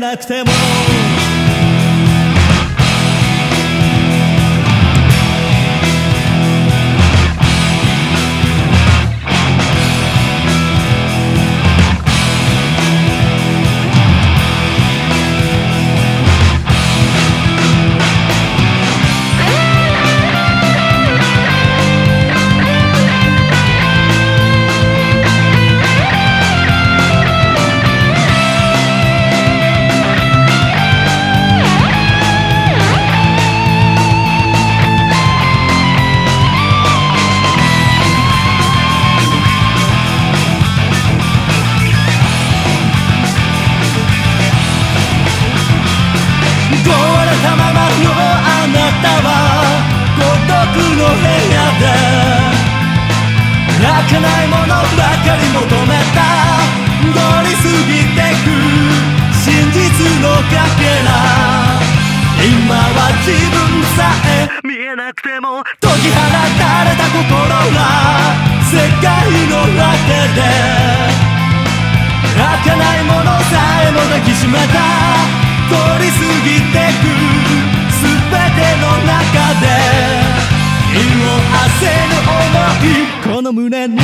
なくてもないものばかり求めた。通り過ぎてく。真実のかけら。今は自分さえ。見えなくても解き放たれた心が。世界の果てで。儚ないものさえも抱きしめた。通り過ぎてく。全ての中の胸に